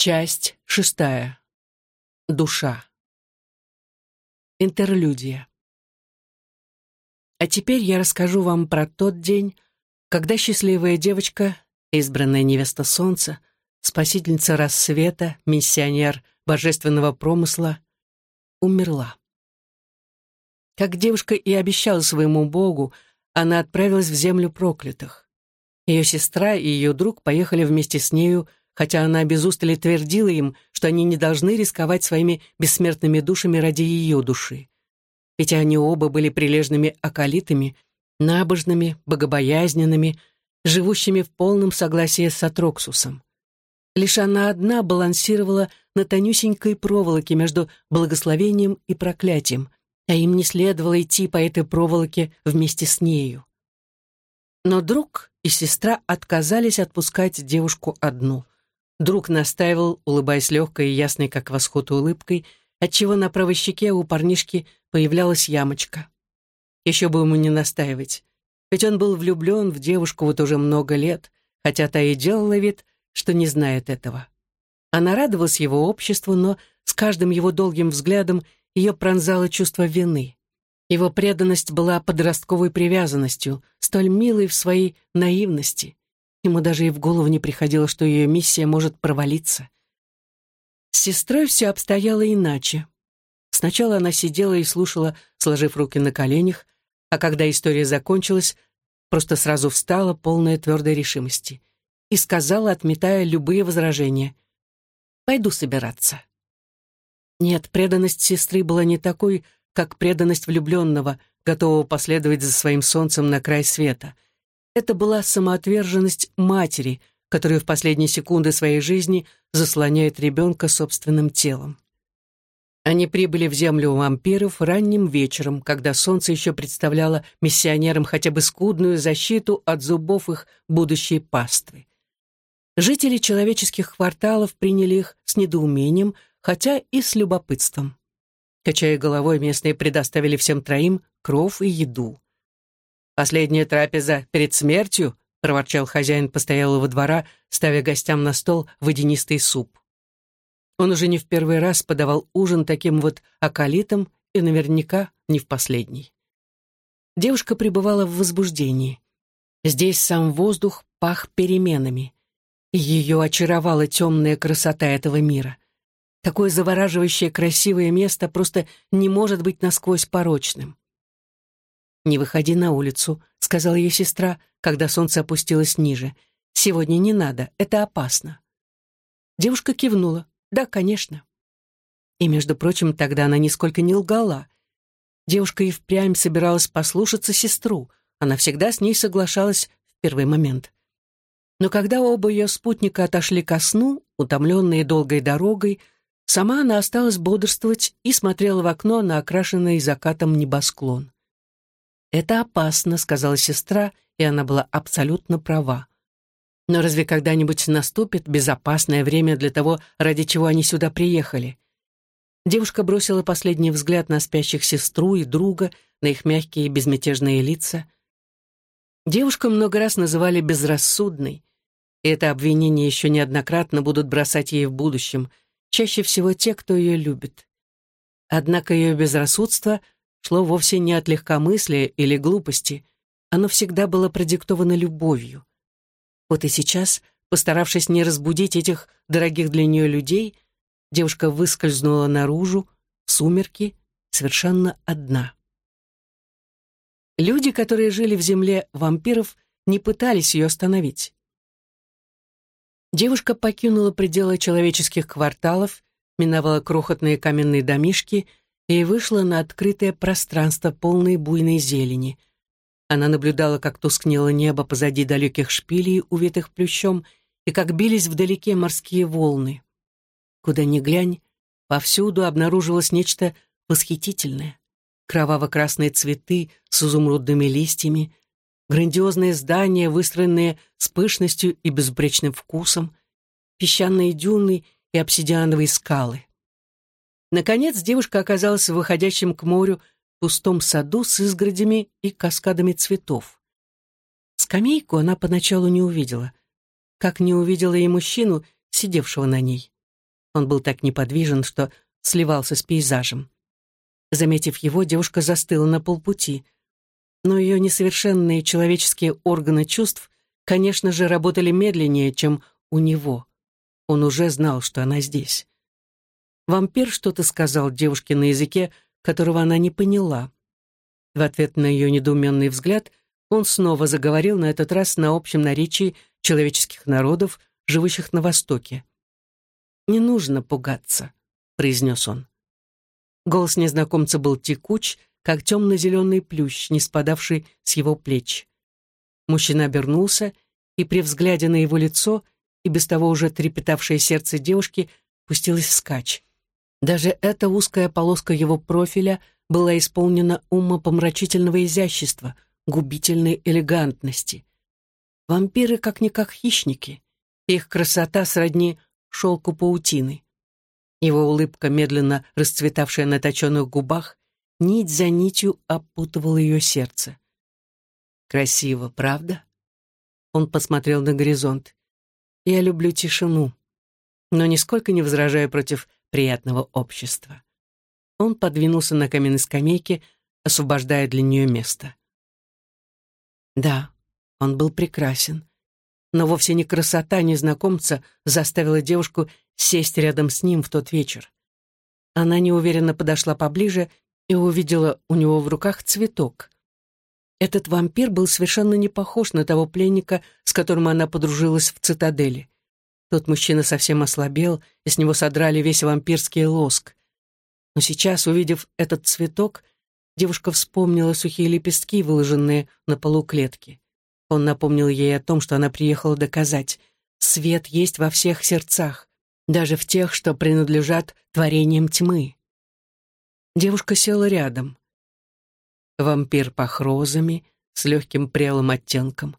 Часть шестая. Душа. Интерлюдия. А теперь я расскажу вам про тот день, когда счастливая девочка, избранная невеста солнца, спасительница рассвета, миссионер божественного промысла, умерла. Как девушка и обещала своему Богу, она отправилась в землю проклятых. Ее сестра и ее друг поехали вместе с нею хотя она без устали твердила им, что они не должны рисковать своими бессмертными душами ради ее души. Ведь они оба были прилежными акалитами, набожными, богобоязненными, живущими в полном согласии с Атроксусом. Лишь она одна балансировала на тонюсенькой проволоке между благословением и проклятием, а им не следовало идти по этой проволоке вместе с нею. Но друг и сестра отказались отпускать девушку одну. Друг настаивал, улыбаясь легкой и ясной, как восход улыбкой, отчего на правой щеке у парнишки появлялась ямочка. Еще бы ему не настаивать. Ведь он был влюблен в девушку вот уже много лет, хотя та и делала вид, что не знает этого. Она радовалась его обществу, но с каждым его долгим взглядом ее пронзало чувство вины. Его преданность была подростковой привязанностью, столь милой в своей наивности. Ему даже и в голову не приходило, что ее миссия может провалиться. С сестрой все обстояло иначе. Сначала она сидела и слушала, сложив руки на коленях, а когда история закончилась, просто сразу встала, полная твердой решимости, и сказала, отметая любые возражения, «Пойду собираться». Нет, преданность сестры была не такой, как преданность влюбленного, готового последовать за своим солнцем на край света — это была самоотверженность матери, которая в последние секунды своей жизни заслоняет ребенка собственным телом. Они прибыли в землю вампиров ранним вечером, когда солнце еще представляло миссионерам хотя бы скудную защиту от зубов их будущей паствы. Жители человеческих кварталов приняли их с недоумением, хотя и с любопытством. Качая головой, местные предоставили всем троим кров и еду. «Последняя трапеза перед смертью?» — проворчал хозяин постоялого двора, ставя гостям на стол водянистый суп. Он уже не в первый раз подавал ужин таким вот акалитом и наверняка не в последний. Девушка пребывала в возбуждении. Здесь сам воздух пах переменами. Ее очаровала темная красота этого мира. Такое завораживающее красивое место просто не может быть насквозь порочным. «Не выходи на улицу», — сказала ей сестра, когда солнце опустилось ниже. «Сегодня не надо, это опасно». Девушка кивнула. «Да, конечно». И, между прочим, тогда она нисколько не лгала. Девушка и впрямь собиралась послушаться сестру. Она всегда с ней соглашалась в первый момент. Но когда оба ее спутника отошли ко сну, утомленные долгой дорогой, сама она осталась бодрствовать и смотрела в окно на окрашенный закатом небосклон. «Это опасно», — сказала сестра, и она была абсолютно права. Но разве когда-нибудь наступит безопасное время для того, ради чего они сюда приехали? Девушка бросила последний взгляд на спящих сестру и друга, на их мягкие и безмятежные лица. Девушку много раз называли безрассудной, и это обвинение еще неоднократно будут бросать ей в будущем, чаще всего те, кто ее любит. Однако ее безрассудство — шло вовсе не от легкомыслия или глупости, оно всегда было продиктовано любовью. Вот и сейчас, постаравшись не разбудить этих дорогих для нее людей, девушка выскользнула наружу, в сумерки, совершенно одна. Люди, которые жили в земле вампиров, не пытались ее остановить. Девушка покинула пределы человеческих кварталов, миновала крохотные каменные домишки и вышла на открытое пространство, полное буйной зелени. Она наблюдала, как тускнело небо позади далеких шпилей, увитых плющом, и как бились вдалеке морские волны. Куда ни глянь, повсюду обнаруживалось нечто восхитительное. Кроваво-красные цветы с изумрудными листьями, грандиозные здания, выстроенные с пышностью и безупречным вкусом, песчаные дюны и обсидиановые скалы. Наконец девушка оказалась в выходящем к морю пустом саду с изгородями и каскадами цветов. Скамейку она поначалу не увидела, как не увидела и мужчину, сидевшего на ней. Он был так неподвижен, что сливался с пейзажем. Заметив его, девушка застыла на полпути. Но ее несовершенные человеческие органы чувств, конечно же, работали медленнее, чем у него. Он уже знал, что она здесь. Вампир что-то сказал девушке на языке, которого она не поняла. В ответ на ее недоуменный взгляд он снова заговорил, на этот раз на общем наречии человеческих народов, живущих на Востоке. «Не нужно пугаться», — произнес он. Голос незнакомца был текуч, как темно-зеленый плющ, не спадавший с его плеч. Мужчина обернулся, и при взгляде на его лицо и без того уже трепетавшее сердце девушки пустилось вскачь. Даже эта узкая полоска его профиля была исполнена умопомрачительного изящества, губительной элегантности. Вампиры как-никак хищники. Их красота сродни шелку паутины. Его улыбка, медленно расцветавшая на точенных губах, нить за нитью опутывала ее сердце. «Красиво, правда?» Он посмотрел на горизонт. «Я люблю тишину, но нисколько не возражаю против приятного общества». Он подвинулся на каменной скамейке, освобождая для нее место. Да, он был прекрасен. Но вовсе не красота незнакомца заставила девушку сесть рядом с ним в тот вечер. Она неуверенно подошла поближе и увидела у него в руках цветок. Этот вампир был совершенно не похож на того пленника, с которым она подружилась в цитадели. Тот мужчина совсем ослабел, и с него содрали весь вампирский лоск. Но сейчас, увидев этот цветок, девушка вспомнила сухие лепестки, выложенные на полу клетки. Он напомнил ей о том, что она приехала доказать. Свет есть во всех сердцах, даже в тех, что принадлежат творениям тьмы. Девушка села рядом. Вампир пах розами, с легким прелым оттенком.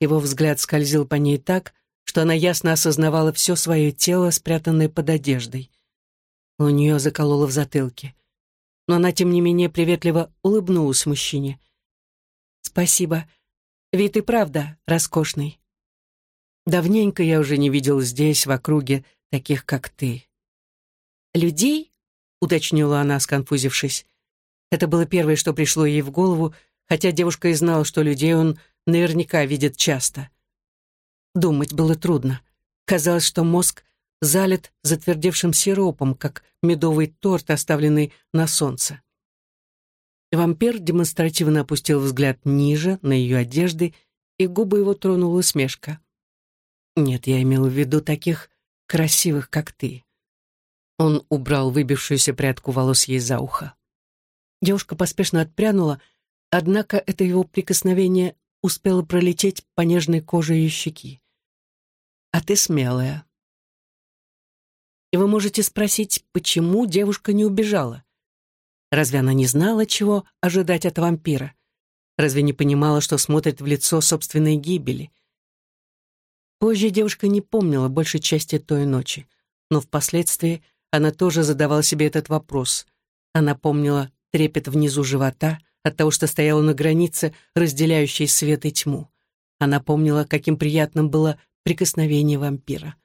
Его взгляд скользил по ней так, что она ясно осознавала все свое тело, спрятанное под одеждой. У нее закололо в затылке. Но она, тем не менее, приветливо улыбнулась мужчине. «Спасибо. Вид и правда роскошный. Давненько я уже не видел здесь, в округе, таких, как ты». «Людей?» — уточнила она, сконфузившись. Это было первое, что пришло ей в голову, хотя девушка и знала, что людей он наверняка видит часто. Думать было трудно. Казалось, что мозг залит затвердевшим сиропом, как медовый торт, оставленный на солнце. Вампир демонстративно опустил взгляд ниже, на ее одежды, и губы его тронула усмешка. «Нет, я имел в виду таких красивых, как ты». Он убрал выбившуюся прядку волос ей за ухо. Девушка поспешно отпрянула, однако это его прикосновение успело пролететь по нежной коже ее щеки. «А ты смелая», и вы можете спросить, почему девушка не убежала? Разве она не знала, чего ожидать от вампира? Разве не понимала, что смотрит в лицо собственной гибели? Позже девушка не помнила большей части той ночи, но впоследствии она тоже задавала себе этот вопрос. Она помнила трепет внизу живота от того, что стояла на границе, разделяющей свет и тьму. Она помнила, каким приятным было прикосновение вампира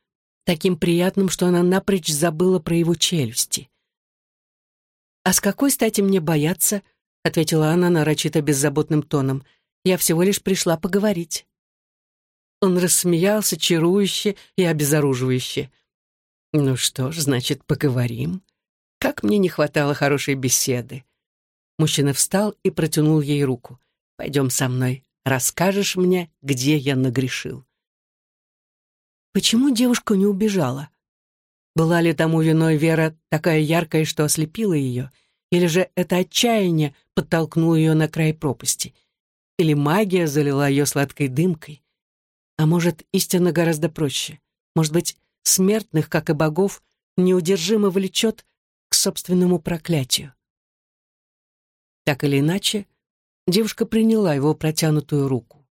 таким приятным, что она напрочь забыла про его челюсти. «А с какой стати мне бояться?» — ответила она нарочито беззаботным тоном. «Я всего лишь пришла поговорить». Он рассмеялся чарующе и обезоруживающе. «Ну что ж, значит, поговорим. Как мне не хватало хорошей беседы». Мужчина встал и протянул ей руку. «Пойдем со мной. Расскажешь мне, где я нагрешил». Почему девушка не убежала? Была ли тому виной Вера такая яркая, что ослепила ее? Или же это отчаяние подтолкнуло ее на край пропасти? Или магия залила ее сладкой дымкой? А может, истина гораздо проще? Может быть, смертных, как и богов, неудержимо влечет к собственному проклятию? Так или иначе, девушка приняла его протянутую руку.